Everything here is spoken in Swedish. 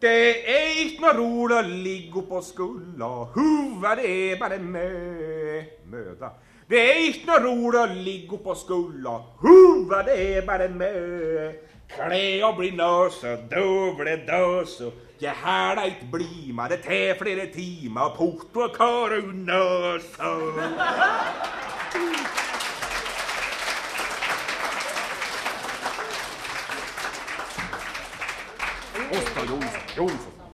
Det är inte nå' roligt att ligga på skulla, huva det är bara mö, möda. Det är inte nå' roligt att ligga på skulla, huva det är bara mö. Klä och bli nösa, dövle dösa, jag härda inte blima, det tä flera timmar, porto och köra nösa. osta jõusa, jõusa.